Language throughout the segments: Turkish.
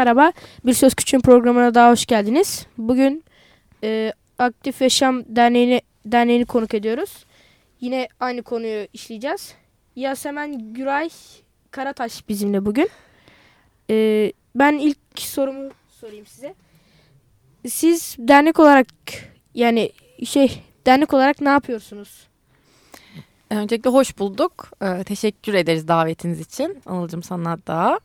Merhaba, Bir Söz Küçüğün programına daha hoş geldiniz. Bugün e, Aktif Yaşam Derneği'ni, derneğini konuk ediyoruz. Yine aynı konuyu işleyeceğiz. Yasemen Güray Karataş bizimle bugün. E, ben ilk sorumu sorayım size. Siz dernek olarak yani şey dernek olarak ne yapıyorsunuz? Öncelikle hoş bulduk. Ee, teşekkür ederiz davetiniz için. Anılcım sana da.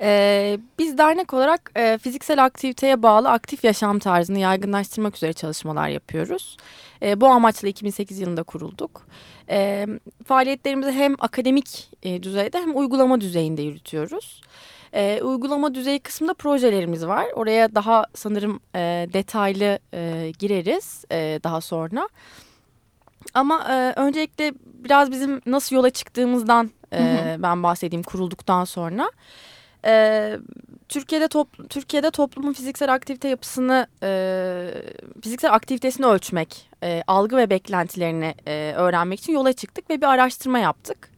Ee, biz dernek olarak e, fiziksel aktiviteye bağlı aktif yaşam tarzını yaygınlaştırmak üzere çalışmalar yapıyoruz. E, bu amaçla 2008 yılında kurulduk. E, faaliyetlerimizi hem akademik e, düzeyde hem uygulama düzeyinde yürütüyoruz. E, uygulama düzeyi kısmında projelerimiz var. Oraya daha sanırım e, detaylı e, gireriz e, daha sonra. Ama e, öncelikle biraz bizim nasıl yola çıktığımızdan e, ben bahsedeyim kurulduktan sonra. E, Türkiye'de top, Türkiye'de toplumun fiziksel aktivite yapısını, e, fiziksel aktivitesini ölçmek, e, algı ve beklentilerini e, öğrenmek için yola çıktık ve bir araştırma yaptık.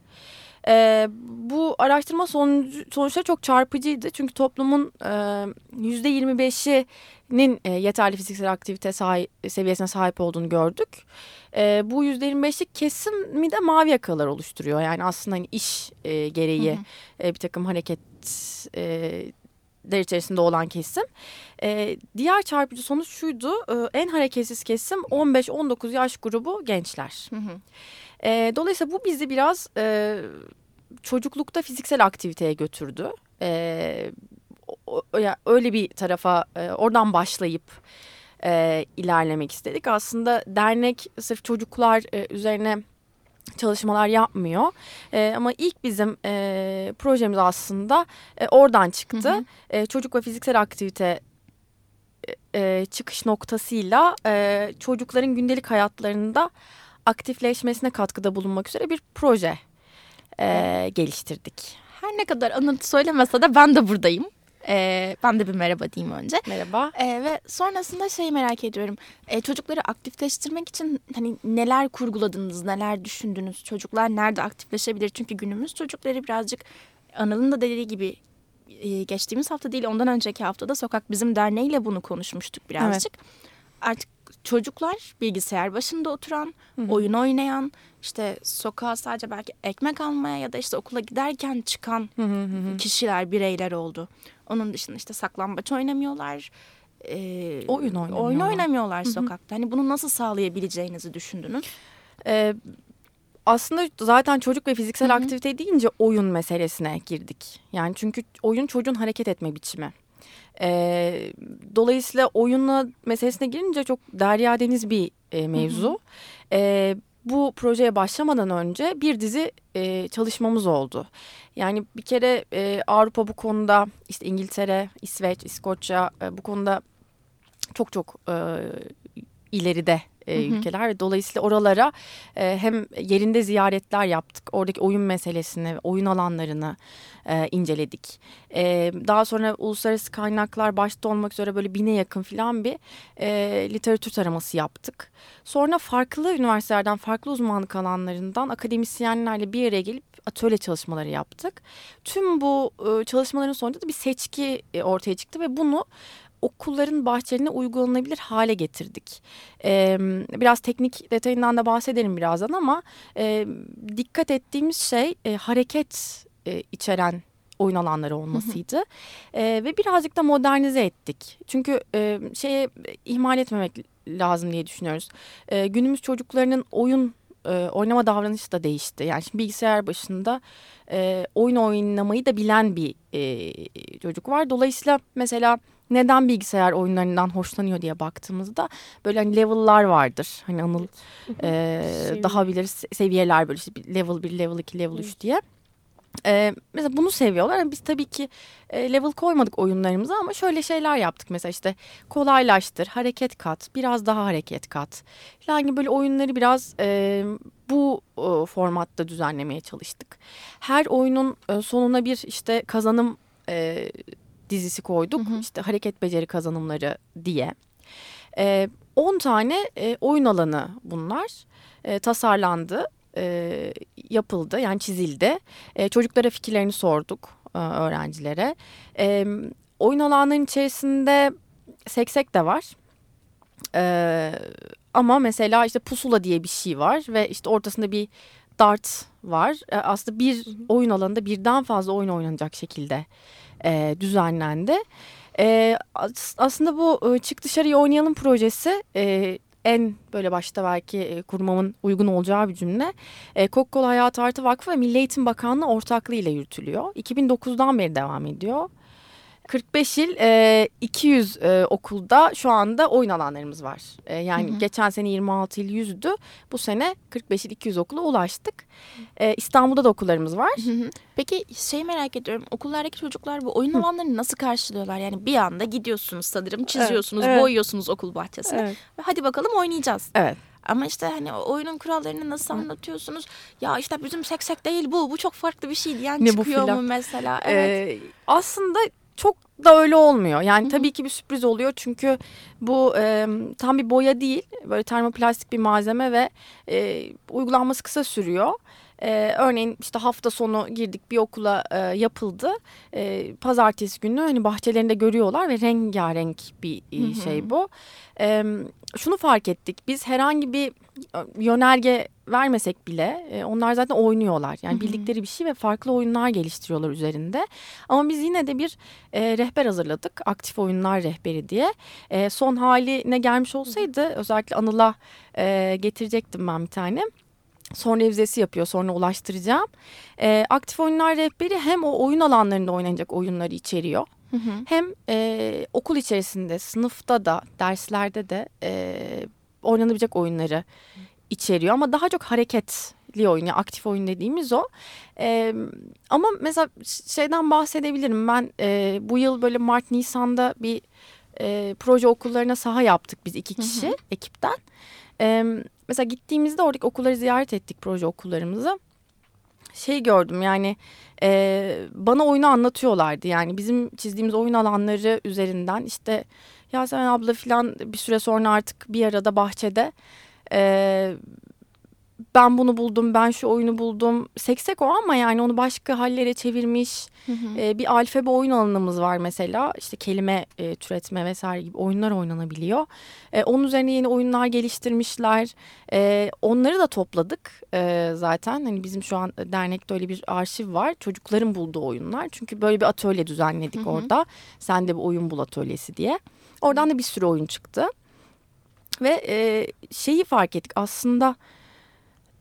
E, bu araştırma sonucu, sonuçları çok çarpıcıydı. Çünkü toplumun yüzde 25'inin e, yeterli fiziksel aktivite sahip, seviyesine sahip olduğunu gördük. E, bu yüzde 25'lik kesimi de mavi yakalar oluşturuyor. Yani aslında hani iş e, gereği hı hı. E, bir takım hareket e, der içerisinde olan kesim. E, diğer çarpıcı sonuç şuydu. E, en hareketsiz kesim 15-19 yaş grubu gençler. Hı hı. E, dolayısıyla bu bizi biraz e, çocuklukta fiziksel aktiviteye götürdü. E, o, yani öyle bir tarafa e, oradan başlayıp e, ilerlemek istedik. Aslında dernek sırf çocuklar e, üzerine çalışmalar yapmıyor. E, ama ilk bizim e, projemiz aslında e, oradan çıktı. Hı hı. E, çocuk ve fiziksel aktivite e, çıkış noktasıyla e, çocukların gündelik hayatlarında aktifleşmesine katkıda bulunmak üzere bir proje e, geliştirdik. Her ne kadar anıt söylemese de ben de buradayım. Ee, ben de bir merhaba diyeyim önce. Merhaba. Ee, ve sonrasında şeyi merak ediyorum. Ee, çocukları aktifleştirmek için hani neler kurguladınız, neler düşündünüz? Çocuklar nerede aktifleşebilir? Çünkü günümüz çocukları birazcık Anıl'ın da dediği gibi e, geçtiğimiz hafta değil ondan önceki haftada Sokak Bizim Derneği'yle bunu konuşmuştuk birazcık. Evet. Artık çocuklar bilgisayar başında oturan, Hı -hı. oyun oynayan, işte sokağa sadece belki ekmek almaya ya da işte okula giderken çıkan Hı -hı. kişiler, bireyler oldu. Onun dışında işte saklambaç oynamıyorlar. E, oyun oynamıyorlar. Oyun oynamıyorlar Hı -hı. sokakta. Hani bunu nasıl sağlayabileceğinizi düşündünüz? Ee, aslında zaten çocuk ve fiziksel Hı -hı. aktivite deyince oyun meselesine girdik. Yani çünkü oyun çocuğun hareket etme biçimi. E, dolayısıyla oyunla meselesine girince çok derya deniz bir e, mevzu. Hı hı. E, bu projeye başlamadan önce bir dizi e, çalışmamız oldu. Yani bir kere e, Avrupa bu konuda işte İngiltere, İsveç, İskoçya e, bu konuda çok çok e, ileride e, hı hı. ülkeler. Dolayısıyla oralara e, hem yerinde ziyaretler yaptık. Oradaki oyun meselesini, oyun alanlarını e, inceledik. E, daha sonra uluslararası kaynaklar başta olmak üzere böyle bine yakın filan bir e, literatür taraması yaptık. Sonra farklı üniversitelerden, farklı uzmanlık alanlarından akademisyenlerle bir araya gelip atölye çalışmaları yaptık. Tüm bu e, çalışmaların sonunda da bir seçki e, ortaya çıktı ve bunu okulların bahçelerine uygulanabilir hale getirdik. E, biraz teknik detayından da bahsederim birazdan ama e, dikkat ettiğimiz şey e, hareket e, içeren oyun alanları olmasıydı. Hı hı. E, ve birazcık da modernize ettik. Çünkü e, şeye ihmal etmemek lazım diye düşünüyoruz. E, günümüz çocuklarının oyun e, oynama davranışı da değişti. Yani şimdi bilgisayar başında e, oyun oynamayı da bilen bir e, çocuk var. Dolayısıyla mesela neden bilgisayar oyunlarından hoşlanıyor diye baktığımızda böyle hani level'lar vardır. Hani Anıl e, daha bilir seviyeler böyle işte level 1, level 2, level 3 diye. Ee, mesela bunu seviyorlar. Yani biz tabii ki e, level koymadık oyunlarımıza ama şöyle şeyler yaptık. Mesela işte kolaylaştır, hareket kat, biraz daha hareket kat. Yani böyle oyunları biraz e, bu e, formatta düzenlemeye çalıştık. Her oyunun e, sonuna bir işte kazanım e, dizisi koyduk. Hı hı. İşte hareket beceri kazanımları diye. E, 10 tane e, oyun alanı bunlar. E, tasarlandı, e, yapıldı yani çizildi. E, çocuklara fikirlerini sorduk e, öğrencilere. E, oyun alanlarının içerisinde seksek de var. E, ama mesela işte pusula diye bir şey var ve işte ortasında bir dart var. E, aslında bir oyun alanında birden fazla oyun oynanacak şekilde e, düzenlendi. E, as- aslında bu e, Çık Dışarıya Oynayalım projesi e, en böyle başta belki e, kurmamın uygun olacağı bir cümle. E, Coca-Cola Hayat Artı Vakfı ve Milli Eğitim Bakanlığı ortaklığı ile yürütülüyor. 2009'dan beri devam ediyor. 45 il e, 200 e, okulda şu anda oyun alanlarımız var. E, yani Hı hı. geçen sene 26 il 100'dü. Bu sene 45 il 200 okula ulaştık. E, İstanbul'da da okullarımız var. Hı hı. Peki şey merak ediyorum. Okullardaki çocuklar bu oyun alanlarını nasıl karşılıyorlar? Yani bir anda gidiyorsunuz sanırım, çiziyorsunuz, evet. boyuyorsunuz okul bahçesine. Evet. Ve Hadi bakalım oynayacağız. Evet. Ama işte hani oyunun kurallarını nasıl anlatıyorsunuz? Ya işte bizim seksek değil bu. Bu çok farklı bir şey diyen Ne bu çıkıyor filan? mu mesela? Evet. Ee, aslında çok da öyle olmuyor. Yani tabii ki bir sürpriz oluyor çünkü bu e, tam bir boya değil. Böyle termoplastik bir malzeme ve e, uygulanması kısa sürüyor. E, örneğin işte hafta sonu girdik bir okula e, yapıldı. E, pazartesi günü hani bahçelerinde görüyorlar ve rengarenk bir e, Hı hı. şey bu. E, şunu fark ettik. Biz herhangi bir e, yönerge vermesek bile e, onlar zaten oynuyorlar. Yani Hı hı. bildikleri bir şey ve farklı oyunlar geliştiriyorlar üzerinde. Ama biz yine de bir e, rehber hazırladık. Aktif oyunlar rehberi diye. E, son haline gelmiş olsaydı özellikle Anıl'a e, getirecektim ben bir tane. Son revizesi yapıyor sonra ulaştıracağım. E, aktif oyunlar rehberi hem o oyun alanlarında oynanacak oyunları içeriyor. Hı hı. Hem e, okul içerisinde, sınıfta da, derslerde de e, oynanabilecek oyunları içeriyor. Ama daha çok hareketli oyun, yani aktif oyun dediğimiz o. E, ama mesela şeyden bahsedebilirim. Ben e, bu yıl böyle Mart, Nisan'da bir e, proje okullarına saha yaptık biz iki Hı hı. kişi ekipten. E, mesela gittiğimizde oradaki okulları ziyaret ettik proje okullarımızı. Şey gördüm yani e, bana oyunu anlatıyorlardı. Yani bizim çizdiğimiz oyun alanları üzerinden işte Yasemin abla falan bir süre sonra artık bir arada bahçede e, ben bunu buldum, ben şu oyunu buldum. Seksek o ama yani onu başka hallere çevirmiş. Hı hı. E, bir alfabe oyun alanımız var mesela. İşte kelime e, türetme vesaire gibi oyunlar oynanabiliyor. E, onun üzerine yeni oyunlar geliştirmişler. E, onları da topladık e, zaten. Hani bizim şu an dernekte öyle bir arşiv var. Çocukların bulduğu oyunlar. Çünkü böyle bir atölye düzenledik Hı hı. orada. Sen de bir oyun bul atölyesi diye. Oradan da bir sürü oyun çıktı. Ve e, şeyi fark ettik aslında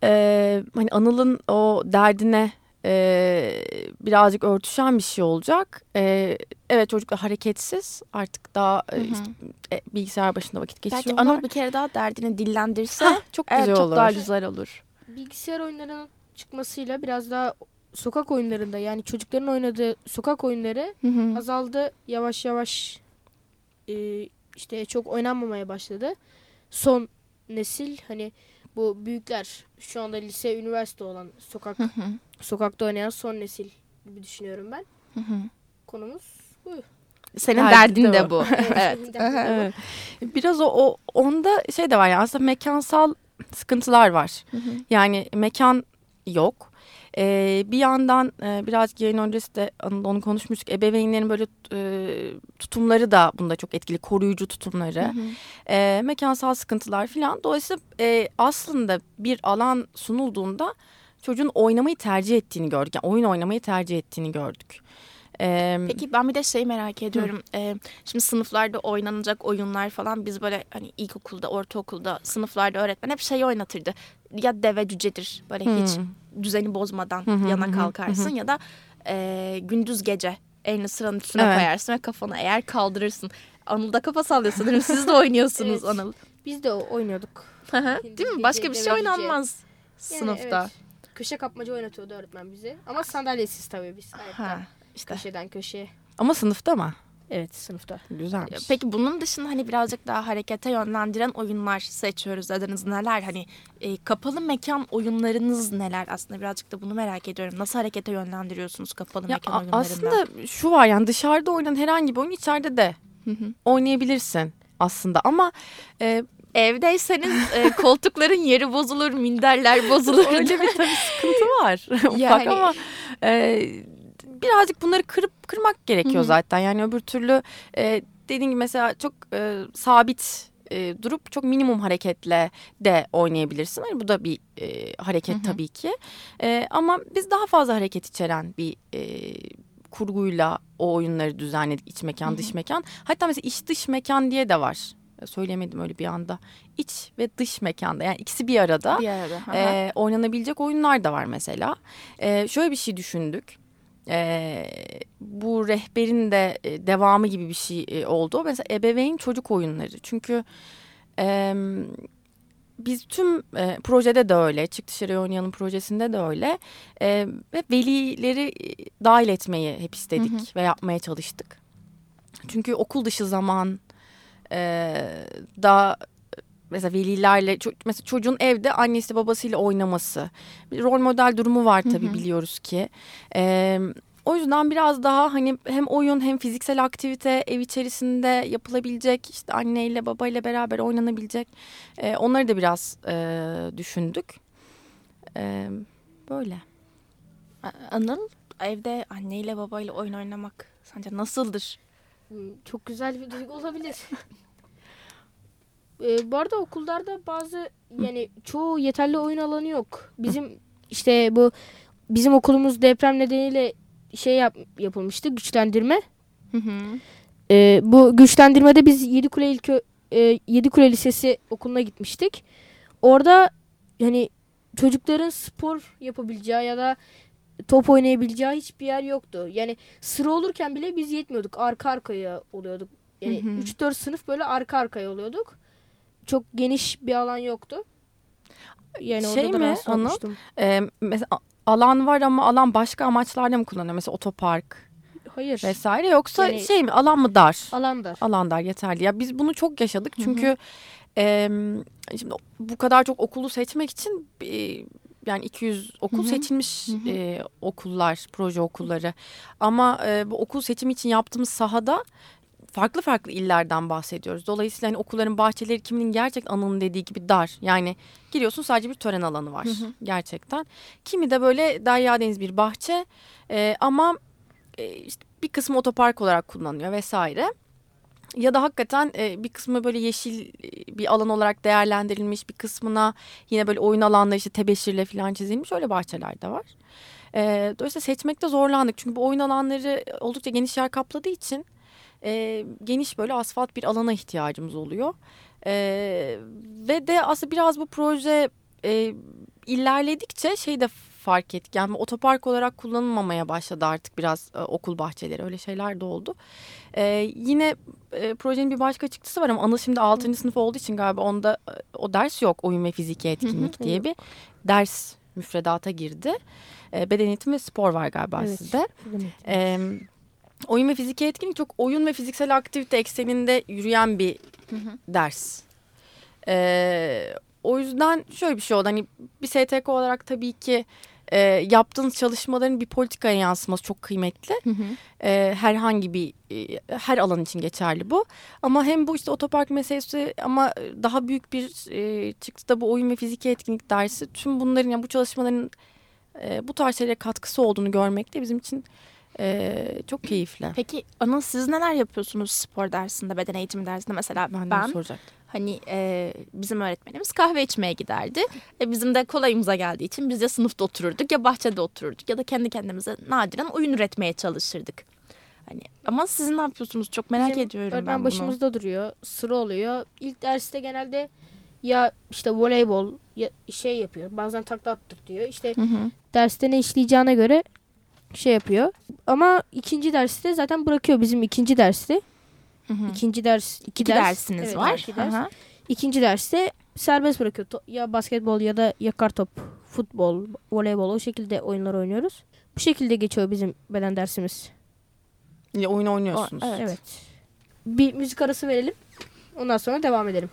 e, hani Anıl'ın o derdine e, birazcık örtüşen bir şey olacak. E, evet çocuklar hareketsiz artık daha e, Hı hı. işte, e, bilgisayar başında vakit Belki geçiriyorlar. Anıl bir kere daha derdini dillendirse Hah, çok evet, güzel çok olur. daha güzel olur. Bilgisayar oyunlarının çıkmasıyla biraz daha sokak oyunlarında yani çocukların oynadığı sokak oyunları Hı hı. azaldı. Yavaş yavaş e, işte çok oynanmamaya başladı. Son nesil hani bu büyükler şu anda lise, üniversite olan sokak Hı hı. sokakta oynayan son nesil gibi düşünüyorum ben. Hı hı. Konumuz bu. Senin Derdin derdin de de bu. evet. Evet. Biraz o, o onda şey de var yani aslında mekansal sıkıntılar var. Hı hı. Yani mekan yok. Ee, bir yandan e, biraz yayın öncesi de onu konuşmuştuk. Ebeveynlerin böyle e, tutumları da bunda çok etkili. Koruyucu tutumları. Hı hı. e, mekansal sıkıntılar filan. Dolayısıyla e, aslında bir alan sunulduğunda çocuğun oynamayı tercih ettiğini gördük. Yani oyun oynamayı tercih ettiğini gördük. E, Peki ben bir de şey merak ediyorum. Ee, şimdi sınıflarda oynanacak oyunlar falan biz böyle hani ilkokulda, ortaokulda sınıflarda öğretmen hep şey oynatırdı. Ya deve cücedir böyle hiç Hmm. düzeni bozmadan hı, yana kalkarsın hı. ya da e, gündüz gece elini sıranın üstüne Evet. koyarsın ve kafanı eğer kaldırırsın. Anıl da kafa sallıyor sanırım siz de oynuyorsunuz Anıl. Biz de oynuyorduk. Değil mi? Başka bir şey oynanmaz Yani sınıfta. evet, köşe kapmaca oynatıyordu öğretmen bizi. Ama sandalyesiz tabii biz. Ha, işte. Köşeden köşeye. Ama sınıfta mı? Evet sınıfta. Güzelmiş. Peki bunun dışında hani birazcık daha harekete yönlendiren oyunlar seçiyoruz dediniz. Neler hani e, kapalı mekan oyunlarınız neler? Aslında birazcık da bunu merak ediyorum. Nasıl harekete yönlendiriyorsunuz kapalı Ya mekan oyunlarında? aslında şu var yani dışarıda oynanan herhangi bir oyun içeride de Hı hı. oynayabilirsin aslında ama e, Evdeyseniz e, koltukların yeri bozulur, minderler bozulur. öyle bir tabii sıkıntı var ufak Yani- ama e, birazcık bunları kırıp kırmak gerekiyor Hı hı. zaten yani öbür türlü e, dediğin gibi mesela çok e, sabit e, durup çok minimum hareketle de oynayabilirsin. Yani bu da bir e, hareket Hı hı. tabii ki. E, ama biz daha fazla hareket içeren bir e, kurguyla o oyunları düzenledik. iç mekan, dış mekan. Hatta mesela iç dış mekan diye de var. Söyleyemedim öyle bir anda. İç ve dış mekanda yani ikisi bir arada. bir arada. Ee, oynanabilecek oyunlar da var mesela. Ee, şöyle bir şey düşündük. Ee, bu rehberin de e, devamı gibi bir şey e, oldu. Mesela ebeveyn çocuk oyunları. Çünkü e, biz tüm e, projede de öyle. Çık dışarıya oynayalım projesinde de öyle. E, ve velileri e, dahil etmeyi hep istedik Hı hı. ve yapmaya çalıştık. Çünkü okul dışı zaman e, da mesela velilerle mesela çocuğun evde annesi babasıyla oynaması bir rol model durumu var tabii Hı hı. biliyoruz ki. Ee, o yüzden biraz daha hani hem oyun hem fiziksel aktivite ev içerisinde yapılabilecek işte anneyle babayla beraber oynanabilecek e, onları da biraz e, düşündük. E, böyle. Anıl evde anneyle babayla oyun oynamak sence nasıldır? Hmm, Çok güzel bir duygu olabilir. Ee, bu arada okullarda bazı yani çoğu yeterli oyun alanı yok. Bizim işte bu bizim okulumuz deprem nedeniyle şey yap, yapılmıştı güçlendirme. Hı hı. Ee, bu güçlendirmede biz Yedikule İlkö e, Yedikule Lisesi okuluna gitmiştik. Orada yani çocukların spor yapabileceği ya da top oynayabileceği hiçbir yer yoktu. Yani sıra olurken bile biz yetmiyorduk. Arka arkaya oluyorduk. Yani Hı hı. 3-4 sınıf böyle arka arkaya oluyorduk. Çok geniş bir alan yoktu. Yani Şey orada da mi, Anıl? olmuştum. E, mesela alan var ama alan başka amaçlarla mı kullanılıyor? Mesela otopark Hayır. vesaire yoksa Yani- şey mi alan mı dar? Alan dar. alan dar yeterli. Ya biz bunu çok yaşadık Hı hı. çünkü e, şimdi bu kadar çok okulu seçmek için e, yani 200 okul Hı hı. seçilmiş Hı hı. e, okullar, proje okulları. Ama e, bu okul seçimi için yaptığımız sahada farklı farklı illerden bahsediyoruz. Dolayısıyla hani okulların bahçeleri kiminin gerçek Anıl'ın dediği gibi dar. Yani giriyorsun sadece bir tören alanı var Hı hı. gerçekten. Kimi de böyle Derya Deniz bir bahçe e, ama e, işte bir kısmı otopark olarak kullanılıyor vesaire. Ya da hakikaten e, bir kısmı böyle yeşil e, bir alan olarak değerlendirilmiş bir kısmına yine böyle oyun alanları işte tebeşirle falan çizilmiş öyle bahçeler de var. E, dolayısıyla seçmekte zorlandık çünkü bu oyun alanları oldukça geniş yer kapladığı için e, geniş böyle asfalt bir alana ihtiyacımız oluyor. E, ve de aslında biraz bu proje e, ilerledikçe şey de fark ettik. Yani otopark olarak kullanılmamaya başladı artık biraz e, okul bahçeleri öyle şeyler de oldu. E, yine e, projenin bir başka çıktısı var ama Anıl şimdi 6. sınıf olduğu için galiba onda e, o ders yok. Oyun ve fiziki etkinlik diye bir ders müfredata girdi. E, beden eğitimi ve spor var galiba Evet. sizde. E, oyun ve fiziki etkinlik çok oyun ve fiziksel aktivite ekseninde yürüyen bir Hı hı. ders. Ee, o yüzden şöyle bir şey oldu. Hani bir STK olarak tabii ki e, yaptığınız çalışmaların bir politikaya yansıması çok kıymetli. Hı hı. Ee, herhangi bir e, her alan için geçerli bu. Ama hem bu işte otopark meselesi ama daha büyük bir e, çıktı da bu oyun ve fiziki etkinlik dersi. Tüm bunların yani bu çalışmaların e, bu tarz şeylere katkısı olduğunu görmek de bizim için e, çok keyifli. Peki Anıl siz neler yapıyorsunuz spor dersinde, beden eğitimi dersinde? Mesela Ben, ben, soracaktım. hani e, bizim öğretmenimiz kahve içmeye giderdi. E, bizim de kolayımıza geldiği için biz ya sınıfta otururduk ya bahçede otururduk ya da kendi kendimize nadiren oyun üretmeye çalışırdık. Hani ama siz ne yapıyorsunuz? Çok merak Bizim ediyorum ben bunu. başımızda duruyor. Sıra oluyor. İlk derste genelde ya işte voleybol ya şey yapıyor. Bazen takla attık diyor. İşte Hı hı. derste ne işleyeceğine göre şey yapıyor. Ama ikinci derste zaten bırakıyor bizim ikinci derste. Hı hı. İkinci ders, iki, iki ders, dersiniz evet, var. Iki ders. Aha. İkinci derste serbest bırakıyor. Ya basketbol ya da yakar top, futbol, voleybol o şekilde oyunlar oynuyoruz. Bu şekilde geçiyor bizim beden dersimiz. Ya oyun oynuyorsunuz. O, evet. evet. Bir müzik arası verelim. Ondan sonra devam edelim.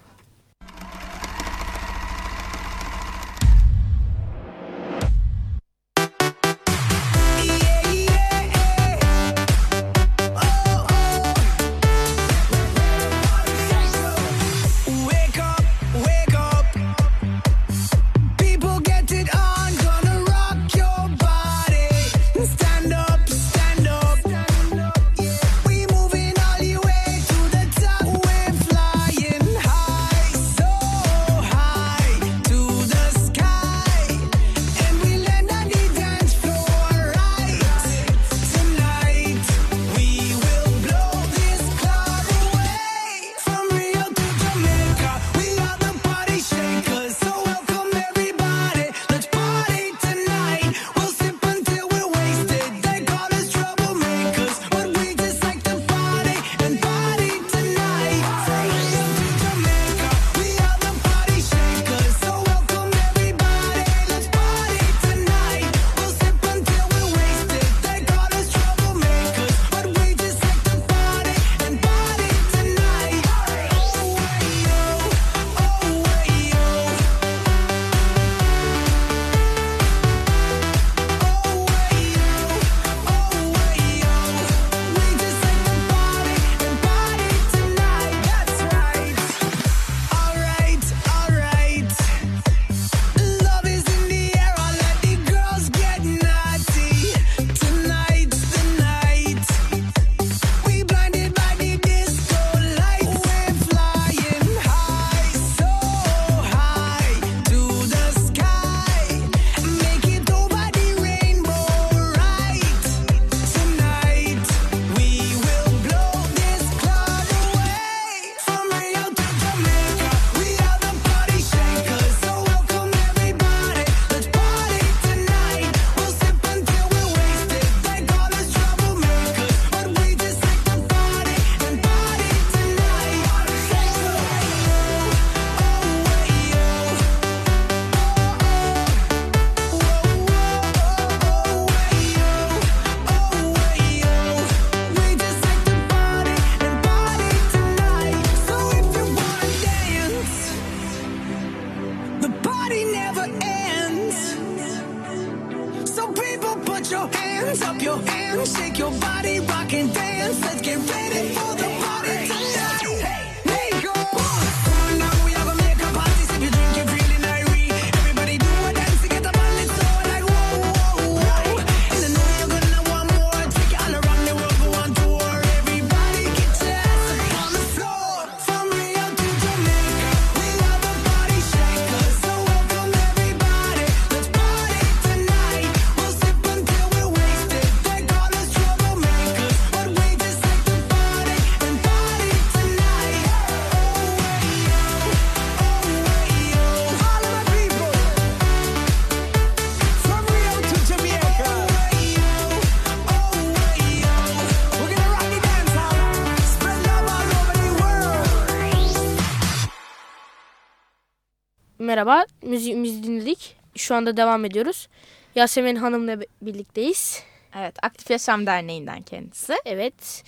merhaba. Müziğimizi dinledik. Şu anda devam ediyoruz. Yasemin Hanım'la birlikteyiz. Evet, Aktif Yaşam Derneği'nden kendisi. Evet.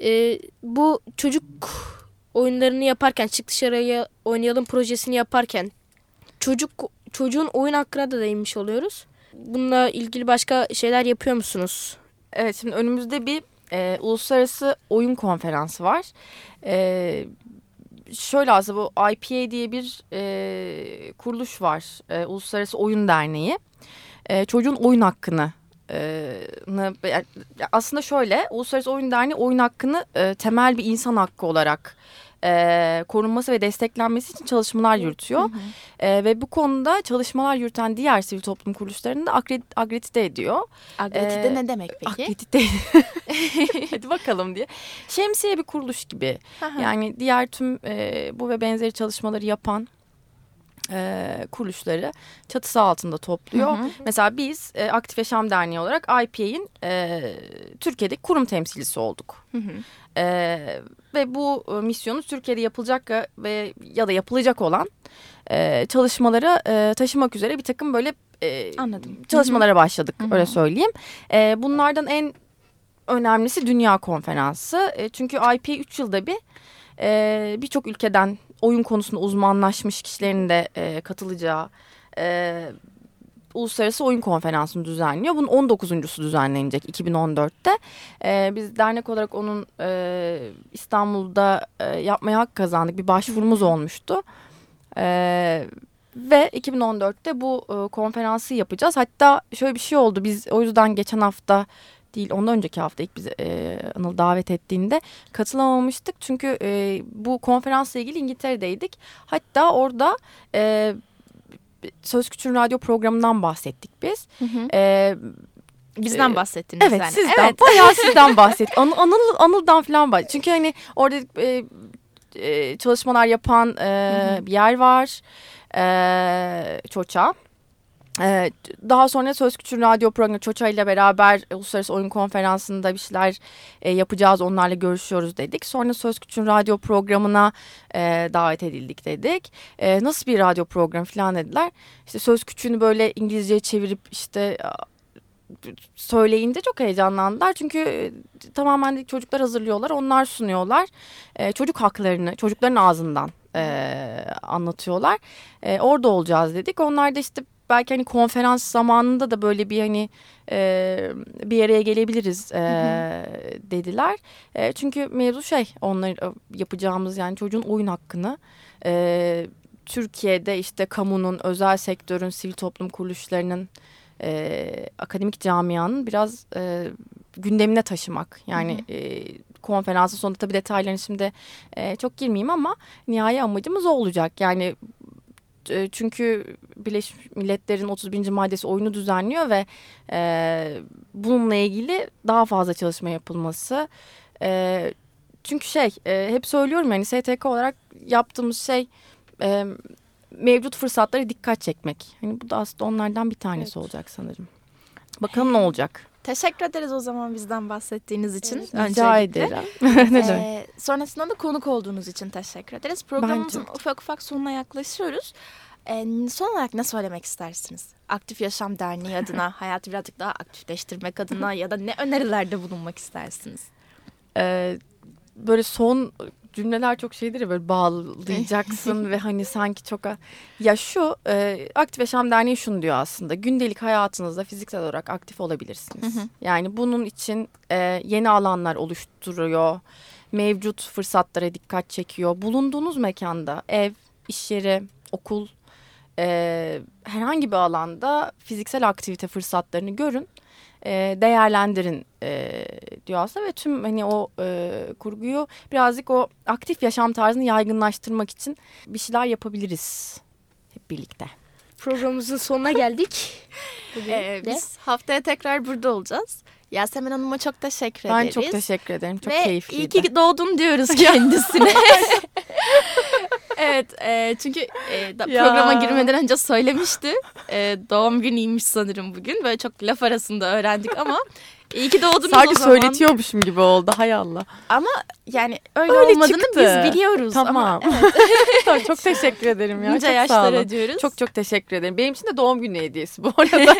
Ee, bu çocuk oyunlarını yaparken, çık dışarıya oynayalım projesini yaparken çocuk çocuğun oyun hakkına da değinmiş oluyoruz. Bununla ilgili başka şeyler yapıyor musunuz? Evet, şimdi önümüzde bir e, uluslararası oyun konferansı var. E, şöyle aslında bu IPA diye bir e, kuruluş var. E, Uluslararası Oyun Derneği. E, çocuğun oyun hakkını e, aslında şöyle Uluslararası Oyun Derneği oyun hakkını e, temel bir insan hakkı olarak e, korunması ve desteklenmesi için çalışmalar yürütüyor. Hı hı. E, ve bu konuda çalışmalar yürüten diğer sivil toplum kuruluşlarını da akredit, ediyor. Akredite e, ne demek peki? Akredite. Hadi bakalım diye. Şemsiye bir kuruluş gibi. Hı hı. Yani diğer tüm e, bu ve benzeri çalışmaları yapan e, kuruluşları çatısı altında topluyor. Hı hı. Mesela biz e, Aktif Yaşam Derneği olarak IPA'in e, Türkiye'deki kurum temsilcisi olduk. Hı hı. E, ve bu e, misyonu Türkiye'de yapılacak ve ya da yapılacak olan e, çalışmalara e, taşımak üzere bir takım böyle e, Anladım. çalışmalara başladık Hı hı. öyle söyleyeyim. E, bunlardan en önemlisi Dünya Konferansı. E, çünkü IP 3 yılda bir e, birçok ülkeden oyun konusunda uzmanlaşmış kişilerin de e, katılacağı e, Uluslararası Oyun Konferansı'nı düzenliyor. Bunun 19.sü düzenlenecek 2014'te. E, biz dernek olarak onun e, İstanbul'da e, yapmaya hak kazandık. Bir başvurumuz olmuştu. E, ve 2014'te bu e, konferansı yapacağız. Hatta şöyle bir şey oldu. Biz o yüzden geçen hafta değil ondan önceki hafta ilk bizi e, Anıl davet ettiğinde katılamamıştık. Çünkü e, bu konferansla ilgili İngiltere'deydik. Hatta orada e, Söz Küçüğün radyo programından bahsettik biz. E, Bizden Ee, bahsettiniz Evet yani. sizden bayağı sizden bahset. An, Anıl, Anıl'dan falan bahset. Çünkü hani orada e, e, çalışmalar yapan e, bir yer var. E, Çoça. E, daha sonra Söz Küçüğün radyo programı Çoça ile beraber Uluslararası Oyun Konferansı'nda bir şeyler e, yapacağız. Onlarla görüşüyoruz dedik. Sonra Söz Küçüğün radyo programına e, davet edildik dedik. E, nasıl bir radyo programı falan dediler. İşte Söz Küçüğünü böyle İngilizceye çevirip işte söyleyince çok heyecanlandılar. Çünkü tamamen çocuklar hazırlıyorlar, onlar sunuyorlar. Çocuk haklarını çocukların ağzından e, anlatıyorlar. E, orada olacağız dedik. Onlar da işte belki hani konferans zamanında da böyle bir hani e, bir araya gelebiliriz e, dediler. E, çünkü mevzu şey onlar yapacağımız yani çocuğun oyun hakkını e, Türkiye'de işte kamunun, özel sektörün, sivil toplum kuruluşlarının e, akademik camianın biraz e, gündemine taşımak. Yani e, konferansın sonunda tabii detaylarını şimdi e, çok girmeyeyim ama nihai amacımız o olacak. Yani e, çünkü Birleşmiş Milletler'in 31. maddesi oyunu düzenliyor ve e, bununla ilgili daha fazla çalışma yapılması. E, çünkü şey e, hep söylüyorum yani STK olarak yaptığımız şey e, mevcut fırsatlara dikkat çekmek. Hani bu da aslında onlardan bir tanesi Evet. olacak sanırım. Bakalım ne olacak. Teşekkür ederiz o zaman bizden bahsettiğiniz için. Rica öncelikle. ederim. ne demek? Ee, sonrasında da konuk olduğunuz için teşekkür ederiz. Programımızın ufak ufak sonuna yaklaşıyoruz. Ee, son olarak ne söylemek istersiniz? Aktif Yaşam Derneği adına, hayatı birazcık daha aktifleştirmek adına ya da ne önerilerde bulunmak istersiniz? Ee, böyle son cümleler çok şeydir ya böyle bağlayacaksın ve hani sanki çok... Ya şu e, Aktif Yaşam Derneği şunu diyor aslında. Gündelik hayatınızda fiziksel olarak aktif olabilirsiniz. Yani bunun için e, yeni alanlar oluşturuyor. Mevcut fırsatlara dikkat çekiyor. Bulunduğunuz mekanda ev, iş yeri, okul e, herhangi bir alanda fiziksel aktivite fırsatlarını görün. e, değerlendirin e, diyor aslında ve tüm hani o e, kurguyu birazcık o aktif yaşam tarzını yaygınlaştırmak için bir şeyler yapabiliriz hep birlikte. Programımızın sonuna geldik. Ee, biz haftaya tekrar burada olacağız. Yasemin Hanım'a çok teşekkür Ben ederiz. çok teşekkür ederim. Çok Ve keyifliydi. iyi ki doğdun diyoruz kendisine. evet e, çünkü e, da- programa girmeden önce söylemişti. E, doğum günüymüş sanırım bugün. Böyle çok laf arasında öğrendik ama iyi ki doğdunuz Sanki o zaman. söyletiyormuşum gibi oldu. Hay Allah. Ama yani öyle, Öyle olmadığını çıktı. biz biliyoruz. Tamam. Ama Tamam, çok teşekkür ederim ya. nice çok sağ yaşlar olun. diyoruz. Çok çok teşekkür ederim. Benim için de doğum günü hediyesi bu arada.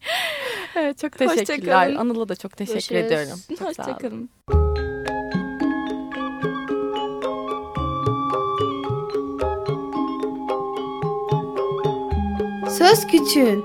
evet çok teşekkürler. Anıl'a da çok teşekkür Görüşürüz. ediyorum. Çok. Hoşçakalın. Söz Küçüğün